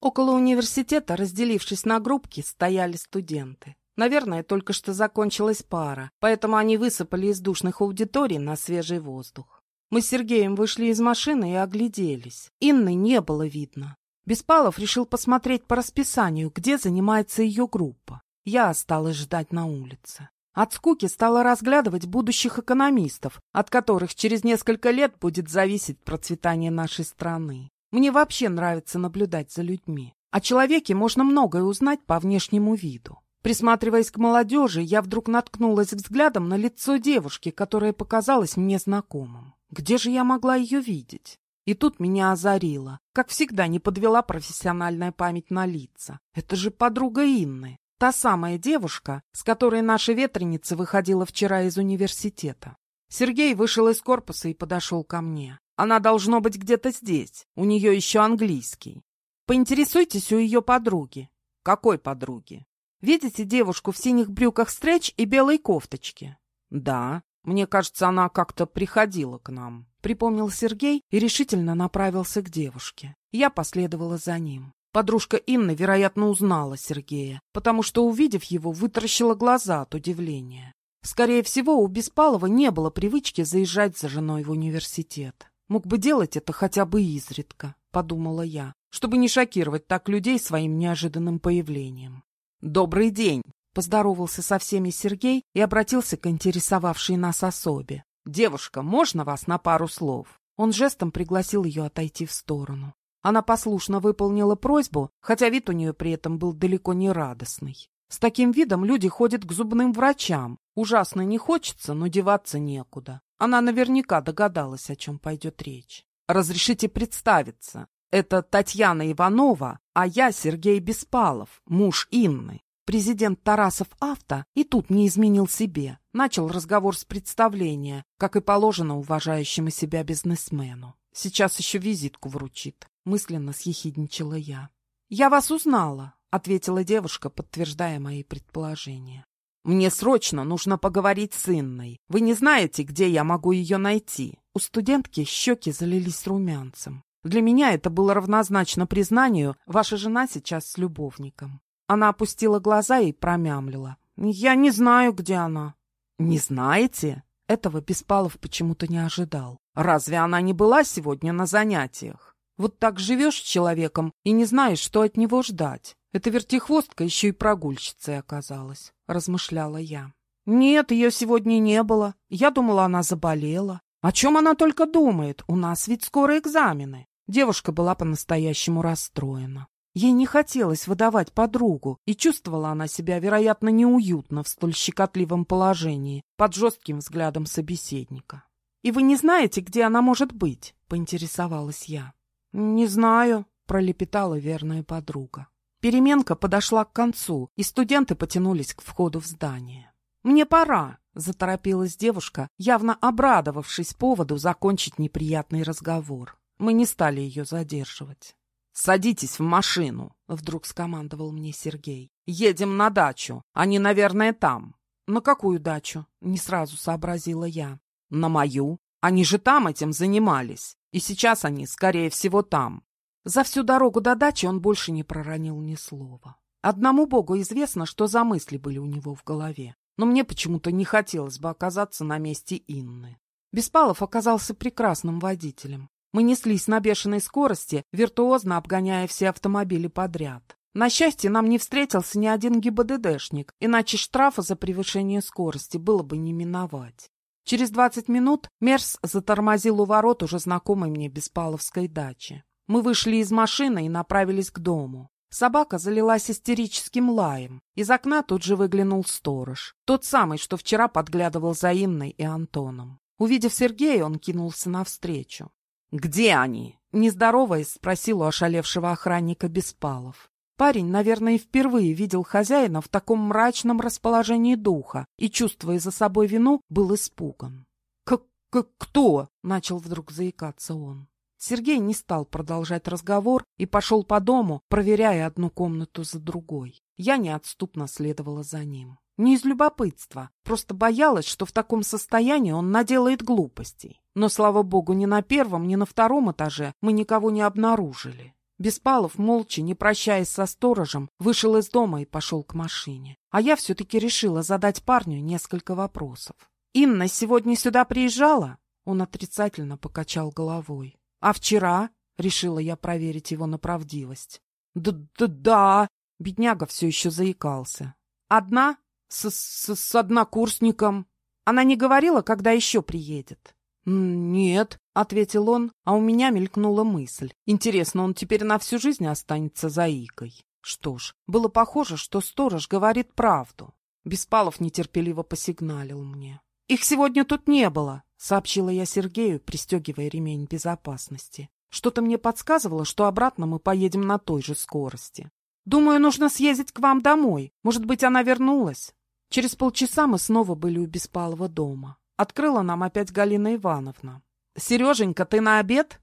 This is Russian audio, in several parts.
Около университета, разделившись на группки, стояли студенты. Наверное, только что закончилась пара, поэтому они высыпали из душных аудиторий на свежий воздух. Мы с Сергеем вышли из машины и огляделись. Инны не было видно. Беспалов решил посмотреть по расписанию, где занимается ее группа. Я осталась ждать на улице. От скуки стала разглядывать будущих экономистов, от которых через несколько лет будет зависеть процветание нашей страны. Мне вообще нравится наблюдать за людьми. О человеке можно многое узнать по внешнему виду. Присматриваясь к молодежи, я вдруг наткнулась взглядом на лицо девушки, которая показалась мне знакомым. Где же я могла ее видеть? И тут меня озарило. Как всегда, не подвела профессиональная память на лица. Это же подруга Инны. Та самая девушка, с которой наша ветреница выходила вчера из университета. Сергей вышел из корпуса и подошел ко мне. Она должно быть где-то здесь. У нее еще английский. Поинтересуйтесь у ее подруги. Какой подруги? Видите девушку в синих брюках стретч и белой кофточке? Да. Мне кажется, она как-то приходила к нам. Припомнил Сергей и решительно направился к девушке. Я последовала за ним. Подружка Инны, вероятно, узнала Сергея, потому что, увидев его, вытаращила глаза от удивления. Скорее всего, у Беспалова не было привычки заезжать за женой в университет. Мог бы делать это хотя бы изредка, подумала я, чтобы не шокировать так людей своим неожиданным появлением. «Добрый день!» — поздоровался со всеми Сергей и обратился к интересовавшей нас особе. «Девушка, можно вас на пару слов?» Он жестом пригласил ее отойти в сторону. Она послушно выполнила просьбу, хотя вид у нее при этом был далеко не радостный. С таким видом люди ходят к зубным врачам. Ужасно не хочется, но деваться некуда. Она наверняка догадалась, о чем пойдет речь. «Разрешите представиться. Это Татьяна Иванова, а я Сергей Беспалов, муж Инны. Президент Тарасов Авто и тут не изменил себе. Начал разговор с представления, как и положено уважающему себя бизнесмену. Сейчас еще визитку вручит. Мысленно съехидничала я. «Я вас узнала», — ответила девушка, подтверждая мои предположения. «Мне срочно нужно поговорить с Инной. Вы не знаете, где я могу ее найти?» У студентки щеки залились румянцем. Для меня это было равнозначно признанию «Ваша жена сейчас с любовником». Она опустила глаза и промямлила. «Я не знаю, где она». «Не знаете?» Этого Беспалов почему-то не ожидал. «Разве она не была сегодня на занятиях?» Вот так живешь с человеком и не знаешь, что от него ждать. Эта вертихвостка еще и прогульщицей оказалась, размышляла я. Нет, ее сегодня не было. Я думала, она заболела. О чем она только думает? У нас ведь скоро экзамены. Девушка была по-настоящему расстроена. Ей не хотелось выдавать подругу, и чувствовала она себя, вероятно, неуютно в столь щекотливом положении, под жестким взглядом собеседника. «И вы не знаете, где она может быть?» — поинтересовалась я. «Не знаю», — пролепетала верная подруга. Переменка подошла к концу, и студенты потянулись к входу в здание. «Мне пора», — заторопилась девушка, явно обрадовавшись поводу закончить неприятный разговор. Мы не стали ее задерживать. «Садитесь в машину», — вдруг скомандовал мне Сергей. «Едем на дачу. Они, наверное, там». «На какую дачу?» — не сразу сообразила я. «На мою. Они же там этим занимались. И сейчас они, скорее всего, там. За всю дорогу до дачи он больше не проронил ни слова. Одному богу известно, что за мысли были у него в голове. Но мне почему-то не хотелось бы оказаться на месте Инны. Беспалов оказался прекрасным водителем. Мы неслись на бешеной скорости, виртуозно обгоняя все автомобили подряд. На счастье, нам не встретился ни один ГИБДДшник, иначе штрафа за превышение скорости было бы не миновать. Через двадцать минут Мерс затормозил у ворот уже знакомой мне Беспаловской дачи. Мы вышли из машины и направились к дому. Собака залилась истерическим лаем. Из окна тут же выглянул сторож. Тот самый, что вчера подглядывал за Инной и Антоном. Увидев Сергея, он кинулся навстречу. «Где они?» — нездороваясь, спросил у ошалевшего охранника Беспалов. Парень, наверное, впервые видел хозяина в таком мрачном расположении духа и, чувствуя за собой вину, был испуган. «Как... как кто?» — начал вдруг заикаться он. Сергей не стал продолжать разговор и пошел по дому, проверяя одну комнату за другой. Я неотступно следовала за ним. Не из любопытства, просто боялась, что в таком состоянии он наделает глупостей. Но, слава богу, ни на первом, ни на втором этаже мы никого не обнаружили. Беспалов, молча, не прощаясь со сторожем, вышел из дома и пошел к машине. А я все-таки решила задать парню несколько вопросов. «Инна сегодня сюда приезжала?» Он отрицательно покачал головой. «А вчера?» — решила я проверить его на правдивость. «Да-да-да!» — бедняга все еще заикался. «Одна? С, с, с однокурсником?» Она не говорила, когда еще приедет? «Нет», — ответил он, а у меня мелькнула мысль. Интересно, он теперь на всю жизнь останется заикой? Что ж, было похоже, что сторож говорит правду. Беспалов нетерпеливо посигналил мне. «Их сегодня тут не было», — сообщила я Сергею, пристегивая ремень безопасности. Что-то мне подсказывало, что обратно мы поедем на той же скорости. «Думаю, нужно съездить к вам домой. Может быть, она вернулась?» Через полчаса мы снова были у Беспалова дома. Открыла нам опять Галина Ивановна. «Сереженька, ты на обед?»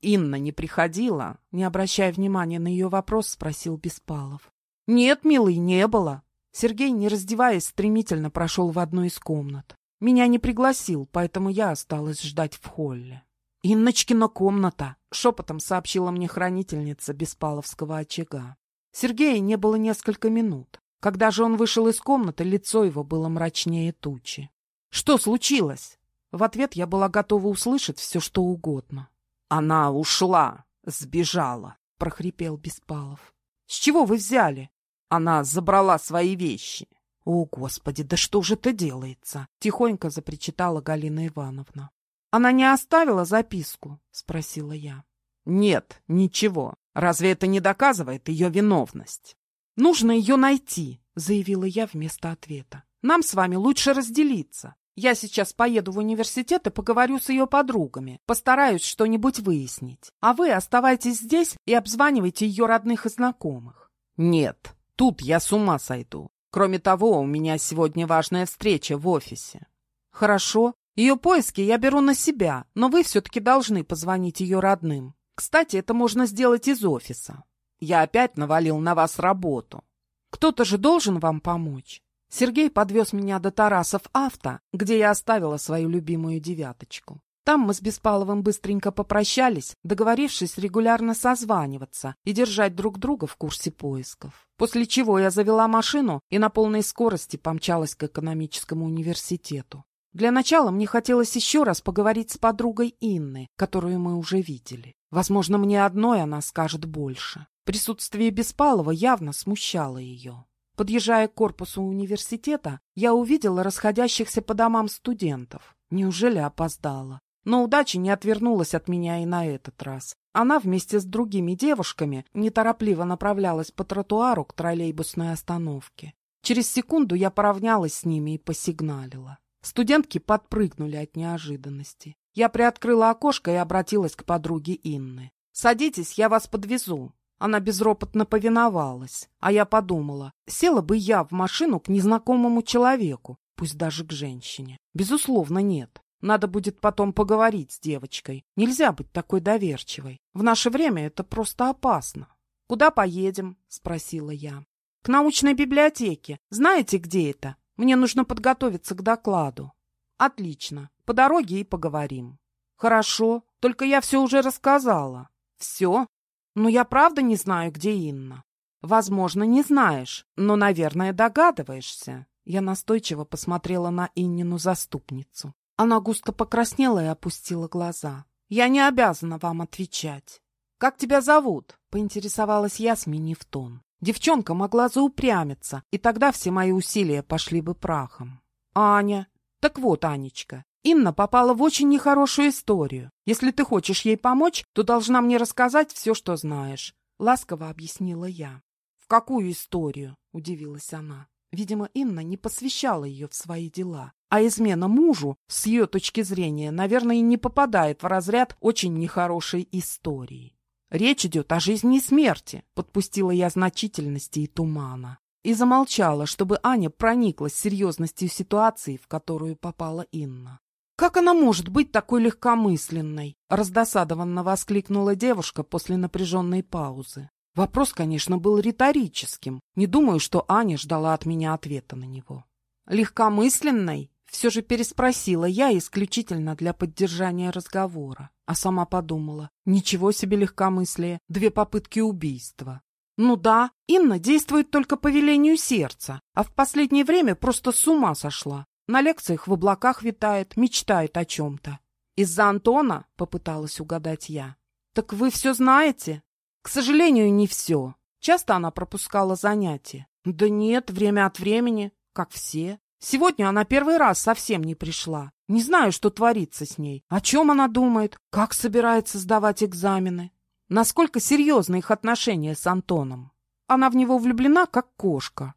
Инна не приходила, не обращая внимания на ее вопрос, спросил Беспалов. «Нет, милый, не было». Сергей, не раздеваясь, стремительно прошел в одну из комнат. Меня не пригласил, поэтому я осталась ждать в холле. «Инночкина комната», — шепотом сообщила мне хранительница Беспаловского очага. Сергея не было несколько минут. Когда же он вышел из комнаты, лицо его было мрачнее тучи. «Что случилось?» В ответ я была готова услышать все, что угодно. «Она ушла, сбежала», — прохрипел Беспалов. «С чего вы взяли?» «Она забрала свои вещи». «О, Господи, да что же это делается?» — тихонько запричитала Галина Ивановна. «Она не оставила записку?» — спросила я. «Нет, ничего. Разве это не доказывает ее виновность?» «Нужно ее найти», — заявила я вместо ответа. «Нам с вами лучше разделиться. Я сейчас поеду в университет и поговорю с ее подругами. Постараюсь что-нибудь выяснить. А вы оставайтесь здесь и обзванивайте ее родных и знакомых. Нет, тут я с ума сойду. Кроме того, у меня сегодня важная встреча в офисе. Хорошо. Ее поиски я беру на себя, но вы все-таки должны позвонить ее родным. Кстати, это можно сделать из офиса. Я опять навалил на вас работу. Кто-то же должен вам помочь. Сергей подвез меня до Тарасов авто, где я оставила свою любимую девяточку. Там мы с Беспаловым быстренько попрощались, договорившись регулярно созваниваться и держать друг друга в курсе поисков. После чего я завела машину и на полной скорости помчалась к экономическому университету. Для начала мне хотелось еще раз поговорить с подругой Инны, которую мы уже видели. Возможно, мне одной она скажет больше. Присутствие Беспалова явно смущало ее. Подъезжая к корпусу университета, я увидела расходящихся по домам студентов. Неужели опоздала? Но удача не отвернулась от меня и на этот раз. Она вместе с другими девушками неторопливо направлялась по тротуару к троллейбусной остановке. Через секунду я поравнялась с ними и посигналила. Студентки подпрыгнули от неожиданности. Я приоткрыла окошко и обратилась к подруге Инны. «Садитесь, я вас подвезу». Она безропотно повиновалась, а я подумала, села бы я в машину к незнакомому человеку, пусть даже к женщине. Безусловно, нет. Надо будет потом поговорить с девочкой. Нельзя быть такой доверчивой. В наше время это просто опасно. «Куда поедем?» — спросила я. «К научной библиотеке. Знаете, где это? Мне нужно подготовиться к докладу». «Отлично. По дороге и поговорим». «Хорошо. Только я все уже рассказала». «Все? Но я правда не знаю, где Инна. Возможно, не знаешь, но, наверное, догадываешься. Я настойчиво посмотрела на Иннину заступницу. Она густо покраснела и опустила глаза. Я не обязана вам отвечать. Как тебя зовут? Поинтересовалась я, сменив тон. Девчонка могла заупрямиться, и тогда все мои усилия пошли бы прахом. Аня. Так вот, Анечка, Инна попала в очень нехорошую историю. Если ты хочешь ей помочь, то должна мне рассказать все, что знаешь. Ласково объяснила я. В какую историю? Удивилась она. Видимо, Инна не посвящала ее в свои дела. А измена мужу, с ее точки зрения, наверное, не попадает в разряд очень нехорошей истории. Речь идет о жизни и смерти, подпустила я значительности и тумана. И замолчала, чтобы Аня прониклась серьезностью ситуации, в которую попала Инна. «Как она может быть такой легкомысленной?» — раздосадованно воскликнула девушка после напряженной паузы. Вопрос, конечно, был риторическим. Не думаю, что Аня ждала от меня ответа на него. «Легкомысленной?» — Все же переспросила я исключительно для поддержания разговора. А сама подумала, ничего себе легкомыслие, две попытки убийства. Ну да, Инна действует только по велению сердца, а в последнее время просто с ума сошла. На лекциях в облаках витает, мечтает о чем-то. Из-за Антона, попыталась угадать я. Так вы все знаете? К сожалению, не все. Часто она пропускала занятия. Да нет, время от времени, как все. Сегодня она первый раз совсем не пришла. Не знаю, что творится с ней. О чем она думает? Как собирается сдавать экзамены? Насколько серьезны их отношения с Антоном? Она в него влюблена, как кошка.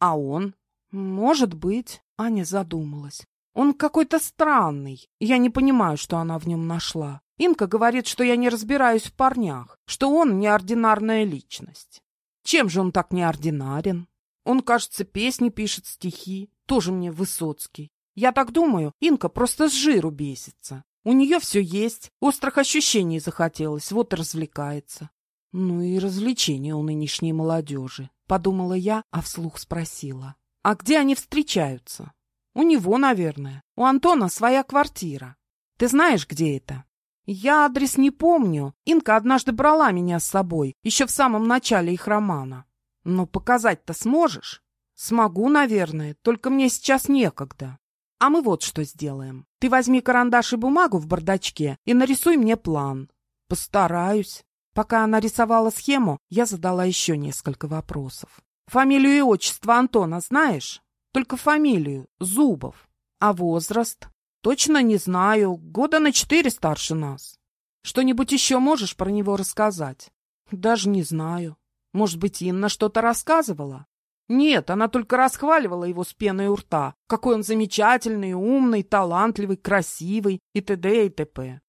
А он? Может быть. Аня задумалась. Он какой-то странный. Я не понимаю, что она в нем нашла. Инка говорит, что я не разбираюсь в парнях, что он неординарная личность. Чем же он так неординарен? Он, кажется, песни пишет, стихи. Тоже мне Высоцкий. Я так думаю, Инка просто с жиру бесится. У нее все есть, острых ощущений захотелось, вот и развлекается. Ну и развлечения у нынешней молодежи, подумала я, а вслух спросила. А где они встречаются? У него, наверное. У Антона своя квартира. Ты знаешь, где это? Я адрес не помню. Инка однажды брала меня с собой, еще в самом начале их романа. Но показать-то сможешь? Смогу, наверное, только мне сейчас некогда. А мы вот что сделаем. Ты возьми карандаш и бумагу в бардачке и нарисуй мне план. Постараюсь. Пока она рисовала схему, я задала еще несколько вопросов. Фамилию и отчество Антона знаешь? Только фамилию. Зубов. А возраст? Точно не знаю. Года на четыре старше нас. Что-нибудь еще можешь про него рассказать? Даже не знаю. Может быть, Инна что-то рассказывала? Нет, она только расхваливала его с пеной у рта. Какой он замечательный, умный, талантливый, красивый и т.д. и т.п.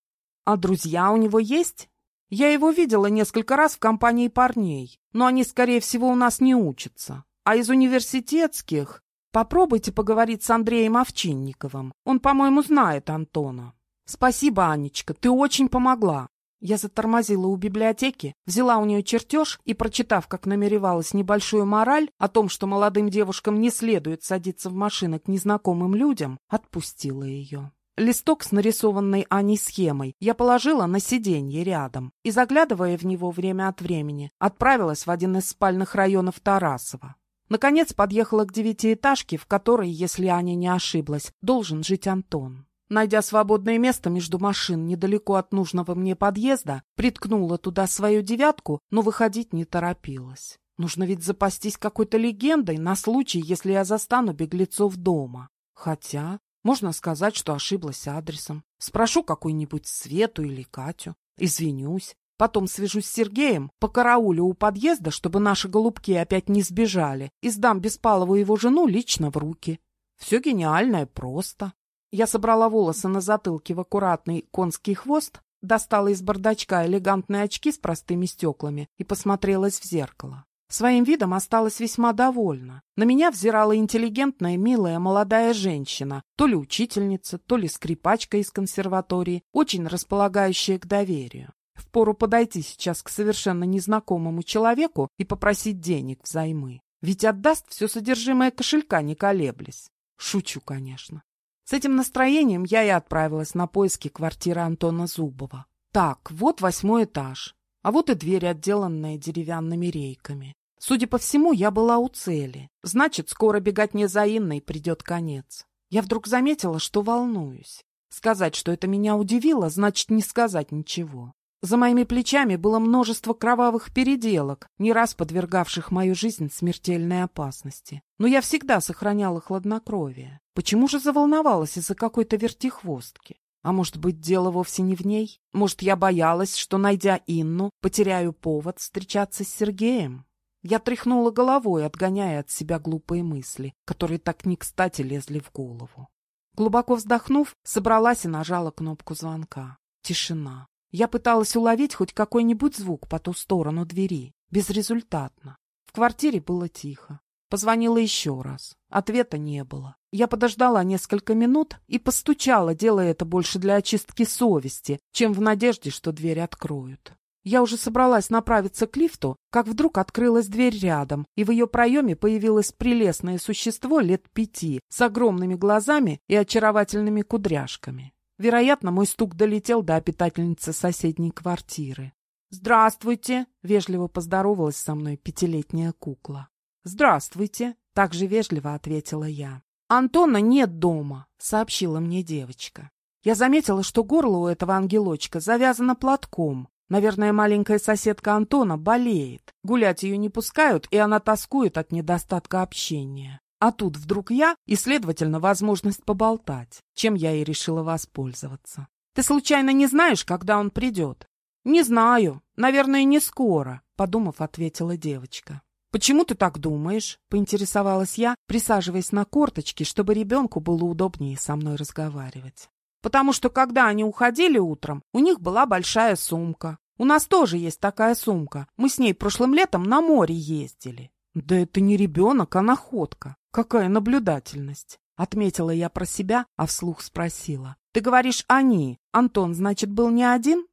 А друзья у него есть? Я его видела несколько раз в компании парней, но они, скорее всего, у нас не учатся. А из университетских... Попробуйте поговорить с Андреем Овчинниковым. Он, по-моему, знает Антона. Спасибо, Анечка, ты очень помогла. Я затормозила у библиотеки, взяла у нее чертеж и, прочитав, как намеревалась, небольшую мораль о том, что молодым девушкам не следует садиться в машины к незнакомым людям, отпустила ее. Листок с нарисованной Аней схемой я положила на сиденье рядом и, заглядывая в него время от времени, отправилась в один из спальных районов Тарасова. Наконец подъехала к девятиэтажке, в которой, если Аня не ошиблась, должен жить Антон. Найдя свободное место между машин недалеко от нужного мне подъезда, приткнула туда свою девятку, но выходить не торопилась. Нужно ведь запастись какой-то легендой на случай, если я застану беглецов дома. Хотя, можно сказать, что ошиблась адресом. Спрошу какую-нибудь Свету или Катю. Извинюсь. Потом свяжусь с Сергеем, по караулю у подъезда, чтобы наши голубки опять не сбежали, и сдам Беспалову его жену лично в руки. Все гениально и просто. Я собрала волосы на затылке в аккуратный конский хвост, достала из бардачка элегантные очки с простыми стеклами и посмотрелась в зеркало. Своим видом осталась весьма довольна. На меня взирала интеллигентная, милая молодая женщина, то ли учительница, то ли скрипачка из консерватории, очень располагающая к доверию. Впору подойти сейчас к совершенно незнакомому человеку и попросить денег взаймы. Ведь отдаст все содержимое кошелька, не колеблясь. Шучу, конечно. С этим настроением я и отправилась на поиски квартиры Антона Зубова. Так, вот восьмой этаж, а вот и дверь, отделанная деревянными рейками. Судя по всему, я была у цели. Значит, скоро бегать не за Инной придет конец. Я вдруг заметила, что волнуюсь. Сказать, что это меня удивило, значит не сказать ничего. За моими плечами было множество кровавых переделок, не раз подвергавших мою жизнь смертельной опасности. Но я всегда сохраняла хладнокровие. Почему же заволновалась из-за какой-то вертихвостки? А может быть, дело вовсе не в ней? Может, я боялась, что, найдя Инну, потеряю повод встречаться с Сергеем? Я тряхнула головой, отгоняя от себя глупые мысли, которые так не кстати лезли в голову. Глубоко вздохнув, собралась и нажала кнопку звонка. Тишина. Я пыталась уловить хоть какой-нибудь звук по ту сторону двери. Безрезультатно. В квартире было тихо. Позвонила еще раз. Ответа не было. Я подождала несколько минут и постучала, делая это больше для очистки совести, чем в надежде, что дверь откроют. Я уже собралась направиться к лифту, как вдруг открылась дверь рядом, и в ее проеме появилось прелестное существо лет пяти с огромными глазами и очаровательными кудряшками. Вероятно, мой стук долетел до обитательницы соседней квартиры. «Здравствуйте!» — вежливо поздоровалась со мной пятилетняя кукла. «Здравствуйте!» — также вежливо ответила я. «Антона нет дома», — сообщила мне девочка. Я заметила, что горло у этого ангелочка завязано платком. Наверное, маленькая соседка Антона болеет. Гулять ее не пускают, и она тоскует от недостатка общения. А тут вдруг я, и, следовательно, возможность поболтать, чем я и решила воспользоваться. «Ты случайно не знаешь, когда он придет?» «Не знаю. Наверное, не скоро», — подумав, ответила девочка. «Почему ты так думаешь?» — поинтересовалась я, присаживаясь на корточки, чтобы ребенку было удобнее со мной разговаривать. «Потому что, когда они уходили утром, у них была большая сумка. У нас тоже есть такая сумка. Мы с ней прошлым летом на море ездили». «Да это не ребенок, а находка. Какая наблюдательность!» Отметила я про себя, а вслух спросила. «Ты говоришь «они». Антон, значит, был не один?»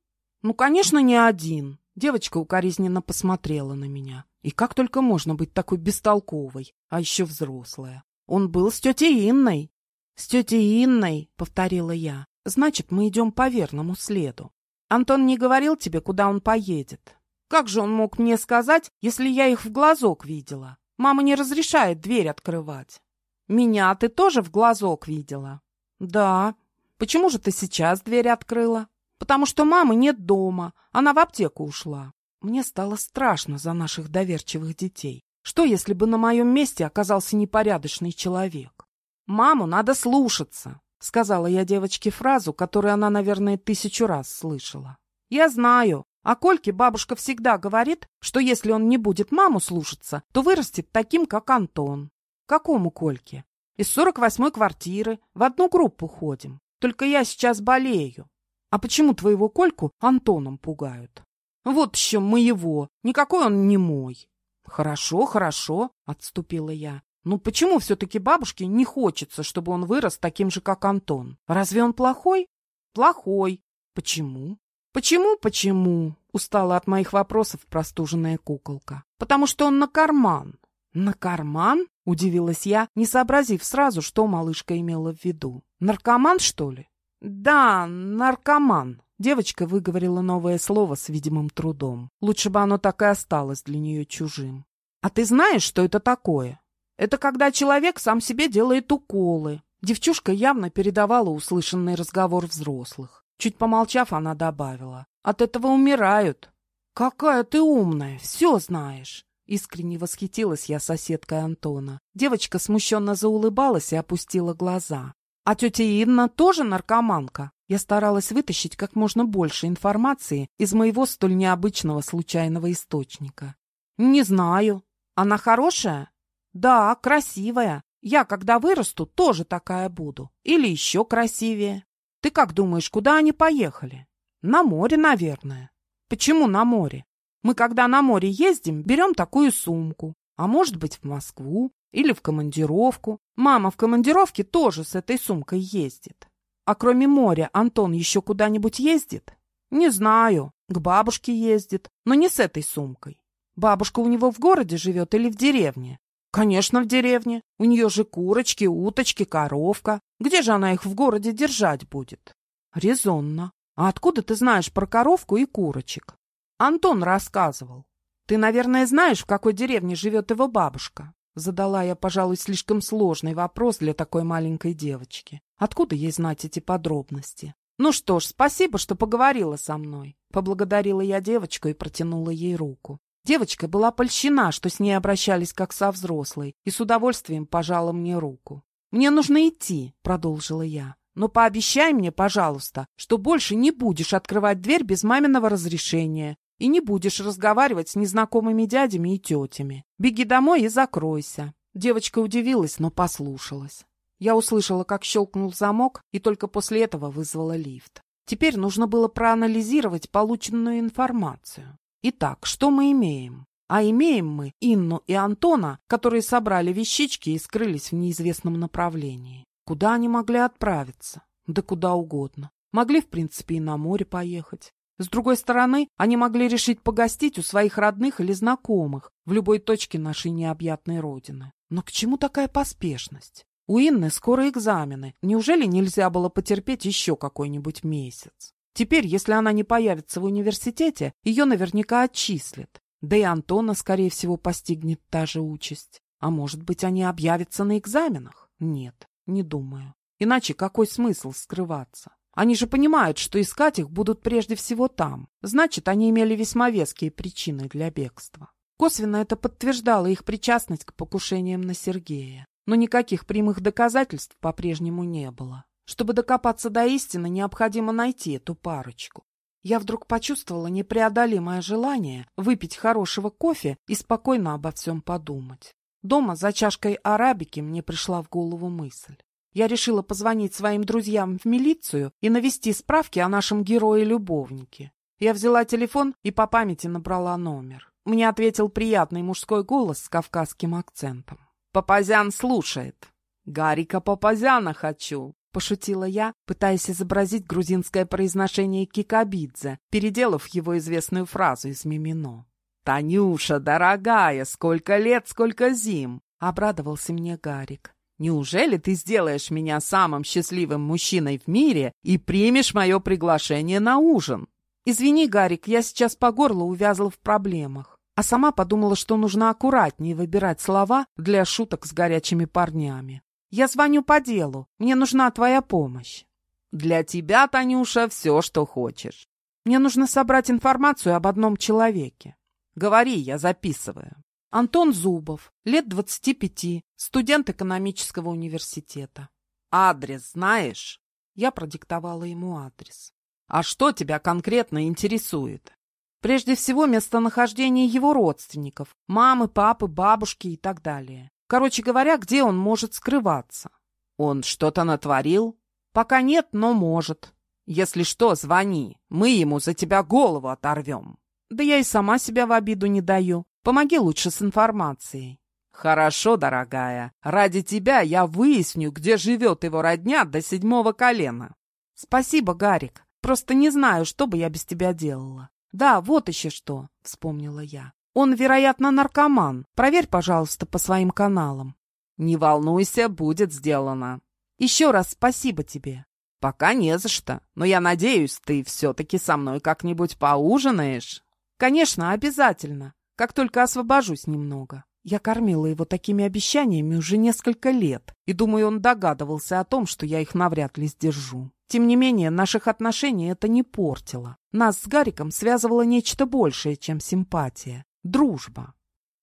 «Ну, конечно, не один». Девочка укоризненно посмотрела на меня. И как только можно быть такой бестолковой, а еще взрослая. Он был с тетей Инной. «С тетей Инной», — повторила я. «Значит, мы идем по верному следу. Антон не говорил тебе, куда он поедет? Как же он мог мне сказать, если я их в глазок видела? Мама не разрешает дверь открывать». «Меня ты тоже в глазок видела?» «Да. Почему же ты сейчас дверь открыла?» «Потому что мамы нет дома. Она в аптеку ушла». Мне стало страшно за наших доверчивых детей. Что, если бы на моем месте оказался непорядочный человек? «Маму надо слушаться», — сказала я девочке фразу, которую она, наверное, тысячу раз слышала. «Я знаю. А Кольке бабушка всегда говорит, что если он не будет маму слушаться, то вырастет таким, как Антон». «Какому Кольке?» «Из сорок восьмой квартиры. В одну группу ходим. Только я сейчас болею. А почему твоего Кольку Антоном пугают?» Вот еще моего. Никакой он не мой. Хорошо, хорошо, отступила я. Ну почему все-таки бабушке не хочется, чтобы он вырос таким же, как Антон? Разве он плохой? Плохой. Почему? Почему, почему? Устала от моих вопросов простуженная куколка. Потому что он на карман. На карман? Удивилась я, не сообразив сразу, что малышка имела в виду. Наркоман, что ли? Да, наркоман, Девочка выговорила новое слово с видимым трудом. Лучше бы оно так и осталось для нее чужим. «А ты знаешь, что это такое?» «Это когда человек сам себе делает уколы». Девчушка явно передавала услышанный разговор взрослых. Чуть помолчав, она добавила. «От этого умирают». «Какая ты умная, все знаешь!» Искренне восхитилась я соседкой Антона. Девочка смущенно заулыбалась и опустила глаза. «А тетя Инна тоже наркоманка?» Я старалась вытащить как можно больше информации из моего столь необычного случайного источника. «Не знаю. Она хорошая?» «Да, красивая. Я, когда вырасту, тоже такая буду. Или еще красивее. Ты как думаешь, куда они поехали?» «На море, наверное». «Почему на море? Мы, когда на море ездим, берем такую сумку. А может быть, в Москву или в командировку. Мама в командировке тоже с этой сумкой ездит. А кроме моря Антон еще куда-нибудь ездит? Не знаю. К бабушке ездит, но не с этой сумкой. Бабушка у него в городе живет или в деревне? Конечно, в деревне. У нее же курочки, уточки, коровка. Где же она их в городе держать будет? Резонно. А откуда ты знаешь про коровку и курочек? Антон рассказывал. Ты, наверное, знаешь, в какой деревне живет его бабушка? Задала я, пожалуй, слишком сложный вопрос для такой маленькой девочки. Откуда ей знать эти подробности? Ну что ж, спасибо, что поговорила со мной. Поблагодарила я девочку и протянула ей руку. Девочка была польщена, что с ней обращались как со взрослой, и с удовольствием пожала мне руку. «Мне нужно идти», — продолжила я. «Но пообещай мне, пожалуйста, что больше не будешь открывать дверь без маминого разрешения и не будешь разговаривать с незнакомыми дядями и тетями. Беги домой и закройся». Девочка удивилась, но послушалась. Я услышала, как щелкнул замок, и только после этого вызвала лифт. Теперь нужно было проанализировать полученную информацию. Итак, что мы имеем? А имеем мы Инну и Антона, которые собрали вещички и скрылись в неизвестном направлении. Куда они могли отправиться? Да куда угодно. Могли, в принципе, и на море поехать. С другой стороны, они могли решить погостить у своих родных или знакомых в любой точке нашей необъятной родины. Но к чему такая поспешность? У Инны скоро экзамены. Неужели нельзя было потерпеть еще какой-нибудь месяц? Теперь, если она не появится в университете, ее наверняка отчислят. Да и Антона, скорее всего, постигнет та же участь. А может быть, они объявятся на экзаменах? Нет, не думаю. Иначе какой смысл скрываться? Они же понимают, что искать их будут прежде всего там. Значит, они имели весьма веские причины для бегства. Косвенно это подтверждало их причастность к покушениям на Сергея. Но никаких прямых доказательств по-прежнему не было. Чтобы докопаться до истины, необходимо найти эту парочку. Я вдруг почувствовала непреодолимое желание выпить хорошего кофе и спокойно обо всем подумать. Дома за чашкой арабики мне пришла в голову мысль. Я решила позвонить своим друзьям в милицию и навести справки о нашем герое-любовнике. Я взяла телефон и по памяти набрала номер. Мне ответил приятный мужской голос с кавказским акцентом. «Папазян слушает». «Гарика Папазяна хочу», — пошутила я, пытаясь изобразить грузинское произношение Кикабидзе, переделав его известную фразу из Мимино. «Танюша, дорогая, сколько лет, сколько зим!» — обрадовался мне Гарик. «Неужели ты сделаешь меня самым счастливым мужчиной в мире и примешь мое приглашение на ужин?» «Извини, Гарик, я сейчас по горло увязла в проблемах, а сама подумала, что нужно аккуратнее выбирать слова для шуток с горячими парнями. Я звоню по делу, мне нужна твоя помощь». «Для тебя, Танюша, все, что хочешь. Мне нужно собрать информацию об одном человеке. Говори, я записываю. Антон Зубов, лет 25, студент экономического университета. Адрес знаешь? Я продиктовала ему адрес. А что тебя конкретно интересует? Прежде всего, местонахождение его родственников, мамы, папы, бабушки и так далее. Короче говоря, где он может скрываться. Он что-то натворил? Пока нет, но может. Если что, звони, мы ему за тебя голову оторвем. Да я и сама себя в обиду не даю. Помоги лучше с информацией. Хорошо, дорогая. Ради тебя я выясню, где живет его родня до седьмого колена. Спасибо, Гарик. Просто не знаю, что бы я без тебя делала. Да, вот еще что, вспомнила я. Он, вероятно, наркоман. Проверь, пожалуйста, по своим каналам. Не волнуйся, будет сделано. Еще раз спасибо тебе. Пока не за что, но я надеюсь, ты все-таки со мной как-нибудь поужинаешь. Конечно, обязательно, как только освобожусь немного. Я кормила его такими обещаниями уже несколько лет, и думаю, он догадывался о том, что я их навряд ли сдержу. Тем не менее, наших отношений это не портило. Нас с Гариком связывало нечто большее, чем симпатия. Дружба.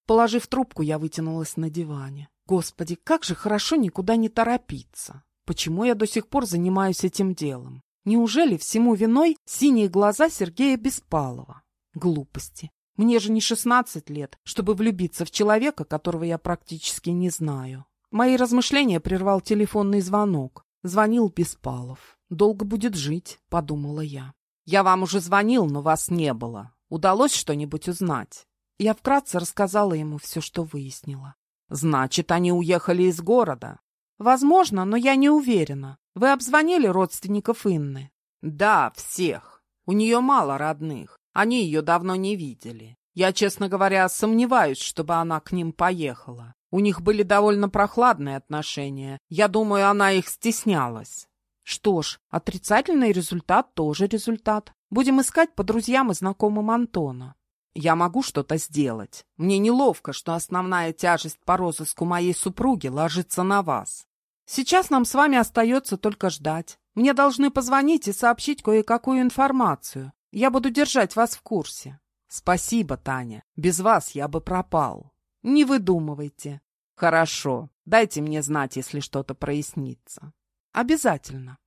Положив трубку, я вытянулась на диване. Господи, как же хорошо никуда не торопиться. Почему я до сих пор занимаюсь этим делом? Неужели всему виной синие глаза Сергея Беспалова? Глупости. Мне же не шестнадцать лет, чтобы влюбиться в человека, которого я практически не знаю. Мои размышления прервал телефонный звонок. Звонил Беспалов. «Долго будет жить», — подумала я. «Я вам уже звонил, но вас не было. Удалось что-нибудь узнать?» Я вкратце рассказала ему все, что выяснила. «Значит, они уехали из города?» «Возможно, но я не уверена. Вы обзвонили родственников Инны?» «Да, всех. У нее мало родных. Они ее давно не видели. Я, честно говоря, сомневаюсь, чтобы она к ним поехала. У них были довольно прохладные отношения. Я думаю, она их стеснялась. Что ж, отрицательный результат тоже результат. Будем искать по друзьям и знакомым Антона. Я могу что-то сделать. Мне неловко, что основная тяжесть по розыску моей супруги ложится на вас. Сейчас нам с вами остается только ждать. Мне должны позвонить и сообщить кое-какую информацию. Я буду держать вас в курсе. Спасибо, Таня. Без вас я бы пропал. Не выдумывайте. Хорошо. Дайте мне знать, если что-то прояснится. Обязательно.